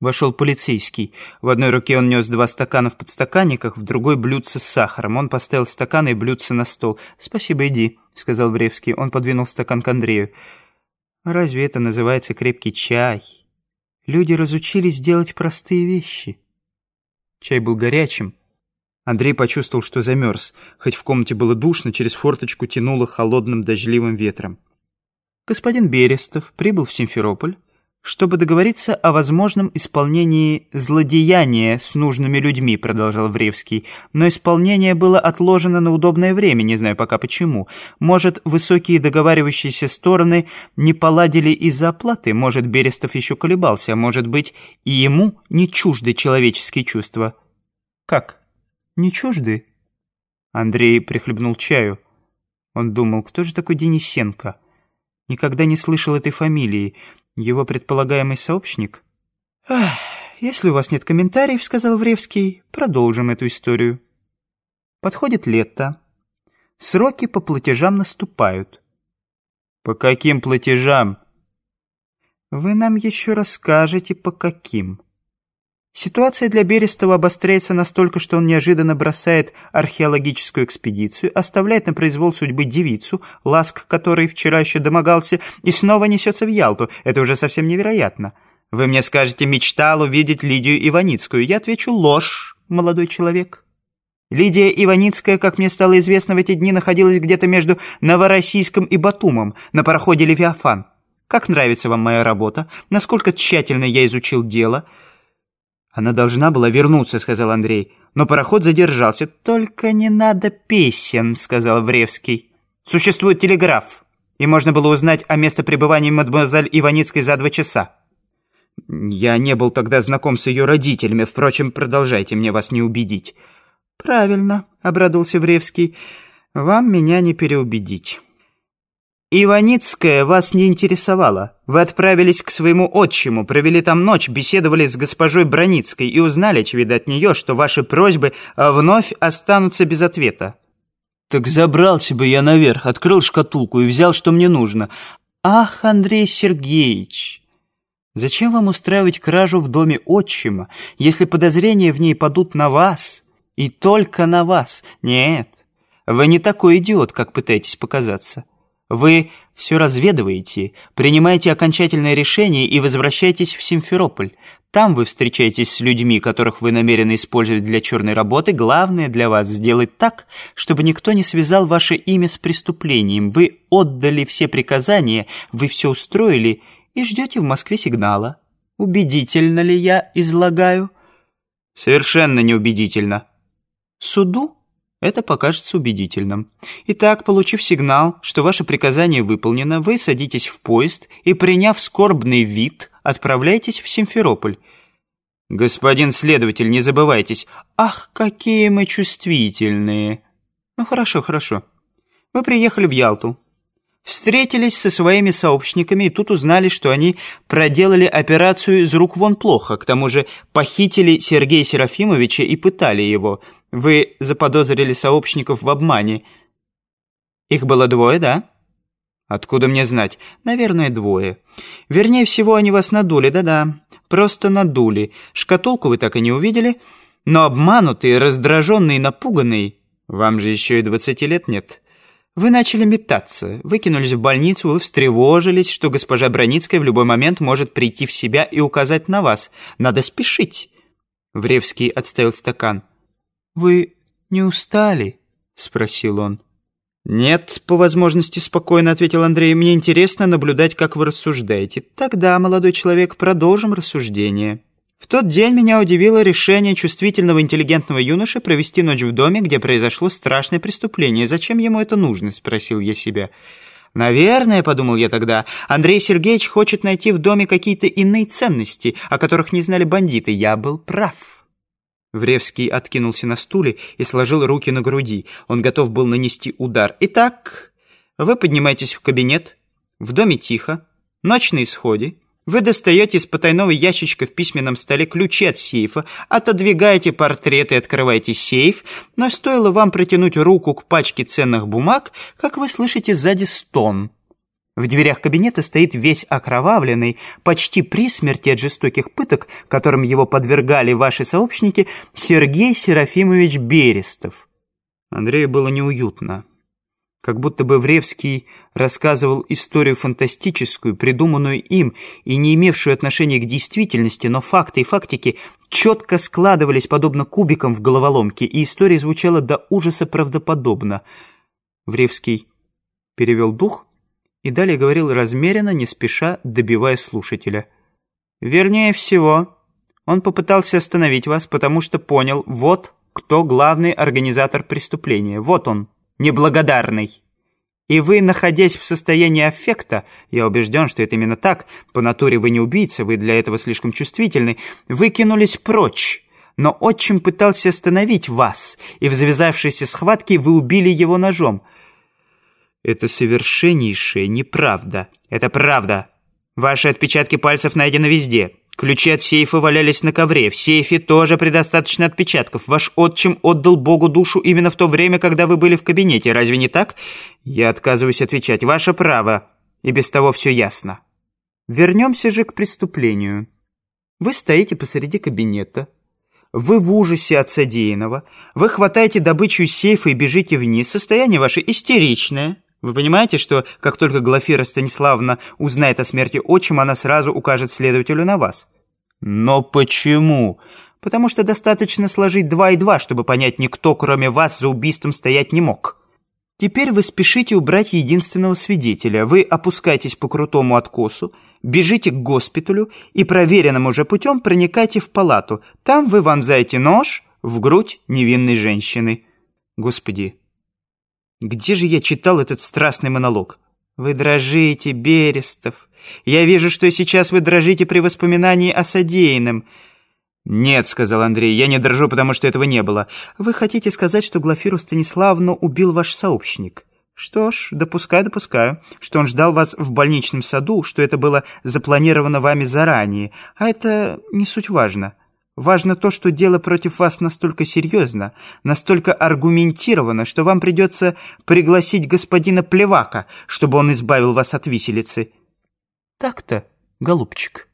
Вошел полицейский. В одной руке он нес два стакана в подстаканниках, в другой блюдце с сахаром. Он поставил стаканы и блюдце на стол. «Спасибо, иди», — сказал Вревский. Он подвинул стакан к Андрею. «Разве это называется крепкий чай? Люди разучились делать простые вещи». Чай был горячим. Андрей почувствовал, что замерз. Хоть в комнате было душно, через форточку тянуло холодным дождливым ветром. Господин Берестов прибыл в Симферополь, чтобы договориться о возможном исполнении злодеяния с нужными людьми, продолжал Вревский. Но исполнение было отложено на удобное время, не знаю пока почему. Может, высокие договаривающиеся стороны не поладили из-за оплаты, может, Берестов еще колебался, может быть, и ему не чужды человеческие чувства. Как? Не чужды? Андрей прихлебнул чаю. Он думал, кто же такой Денисенко? Никогда не слышал этой фамилии. Его предполагаемый сообщник? Ах, если у вас нет комментариев, сказал Вревский, продолжим эту историю. Подходит лето. Сроки по платежам наступают. По каким платежам? Вы нам еще расскажете, по каким. Ситуация для Берестова обостряется настолько, что он неожиданно бросает археологическую экспедицию, оставляет на произвол судьбы девицу, ласк которой вчера еще домогался, и снова несется в Ялту. Это уже совсем невероятно. Вы мне скажете, мечтал увидеть Лидию Иваницкую. Я отвечу, ложь, молодой человек. Лидия Иваницкая, как мне стало известно в эти дни, находилась где-то между Новороссийском и Батумом, на пароходе «Левиафан». Как нравится вам моя работа? Насколько тщательно я изучил дело – «Она должна была вернуться», — сказал Андрей. «Но пароход задержался». «Только не надо песен», — сказал Вревский. «Существует телеграф, и можно было узнать о местопребывании мадемуазель Иваницкой за два часа». «Я не был тогда знаком с ее родителями. Впрочем, продолжайте, мне вас не убедить». «Правильно», — обрадовался Вревский. «Вам меня не переубедить». «Иваницкая вас не интересовала. Вы отправились к своему отчиму, провели там ночь, беседовали с госпожой Броницкой и узнали, очевидно, от нее, что ваши просьбы а, вновь останутся без ответа». «Так забрался бы я наверх, открыл шкатулку и взял, что мне нужно». «Ах, Андрей Сергеевич!» Зачем вам устраивать кражу в доме отчима, если подозрения в ней падут на вас и только на вас? Нет, вы не такой идиот, как пытаетесь показаться. Вы все разведываете, принимаете окончательное решение и возвращаетесь в Симферополь. Там вы встречаетесь с людьми, которых вы намерены использовать для черной работы. Главное для вас сделать так, чтобы никто не связал ваше имя с преступлением. Вы отдали все приказания, вы все устроили и ждете в Москве сигнала. Убедительно ли я излагаю? Совершенно неубедительно. Суду? Это покажется убедительным. Итак, получив сигнал, что ваше приказание выполнено, вы садитесь в поезд и, приняв скорбный вид, отправляетесь в Симферополь. Господин следователь, не забывайтесь. Ах, какие мы чувствительные. Ну, хорошо, хорошо. Вы приехали в Ялту. Встретились со своими сообщниками и тут узнали, что они проделали операцию из рук вон плохо. К тому же похитили Сергея Серафимовича и пытали его. Вы заподозрили сообщников в обмане. Их было двое, да? Откуда мне знать? Наверное, двое. Вернее всего, они вас надули, да-да. Просто надули. Шкатулку вы так и не увидели. Но обманутый, раздраженный напуганный... Вам же еще и двадцати лет нет. Вы начали метаться, выкинулись в больницу, вы встревожились, что госпожа Броницкая в любой момент может прийти в себя и указать на вас. Надо спешить. Вревский отставил стакан. «Вы не устали?» — спросил он. «Нет, по возможности спокойно», — ответил Андрей. «Мне интересно наблюдать, как вы рассуждаете. Тогда, молодой человек, продолжим рассуждение». В тот день меня удивило решение чувствительного интеллигентного юноши провести ночь в доме, где произошло страшное преступление. «Зачем ему это нужно?» — спросил я себя. «Наверное, — подумал я тогда, — Андрей Сергеевич хочет найти в доме какие-то иные ценности, о которых не знали бандиты. Я был прав». Вревский откинулся на стуле и сложил руки на груди. Он готов был нанести удар. «Итак, вы поднимаетесь в кабинет. В доме тихо. Ночь на исходе. Вы достаете из потайного ящичка в письменном столе ключи от сейфа, отодвигаете портрет и открываете сейф, но стоило вам протянуть руку к пачке ценных бумаг, как вы слышите сзади стон. В дверях кабинета стоит весь окровавленный, почти при смерти от жестоких пыток, которым его подвергали ваши сообщники, Сергей Серафимович Берестов. Андрею было неуютно. Как будто бы Вревский рассказывал историю фантастическую, придуманную им и не имевшую отношения к действительности, но факты и фактики четко складывались подобно кубикам в головоломке, и история звучала до ужаса правдоподобно. Вревский перевел дух и далее говорил размеренно, не спеша, добивая слушателя. «Вернее всего, он попытался остановить вас, потому что понял, вот кто главный организатор преступления. Вот он, неблагодарный. И вы, находясь в состоянии аффекта, я убежден, что это именно так, по натуре вы не убийца, вы для этого слишком чувствительны, вы кинулись прочь». Но отчим пытался остановить вас, и в завязавшейся схватке вы убили его ножом. Это совершеннейшая неправда. Это правда. Ваши отпечатки пальцев найдены везде. Ключи от сейфа валялись на ковре. В сейфе тоже предостаточно отпечатков. Ваш отчим отдал Богу душу именно в то время, когда вы были в кабинете. Разве не так? Я отказываюсь отвечать. Ваше право. И без того все ясно. Вернемся же к преступлению. Вы стоите посреди кабинета. Вы в ужасе от содеянного. Вы хватаете добычу сейфа и бежите вниз. Состояние ваше истеричное. Вы понимаете, что как только Глафира Станиславовна узнает о смерти отчима, она сразу укажет следователю на вас? Но почему? Потому что достаточно сложить два и два, чтобы понять, никто, кроме вас, за убийством стоять не мог. Теперь вы спешите убрать единственного свидетеля. Вы опускаетесь по крутому откосу, бежите к госпиталю и проверенным уже путем проникайте в палату. Там вы вонзаете нож в грудь невинной женщины. Господи, где же я читал этот страстный монолог? Вы дрожите, Берестов. Я вижу, что сейчас вы дрожите при воспоминании о содеянном. «Нет», — сказал Андрей, — «я не дрожу, потому что этого не было. Вы хотите сказать, что Глафиру Станиславну убил ваш сообщник?» «Что ж, допускаю, допускаю, что он ждал вас в больничном саду, что это было запланировано вами заранее, а это не суть важно». Важно то, что дело против вас настолько серьезно, настолько аргументировано, что вам придется пригласить господина Плевака, чтобы он избавил вас от виселицы. Так-то, голубчик».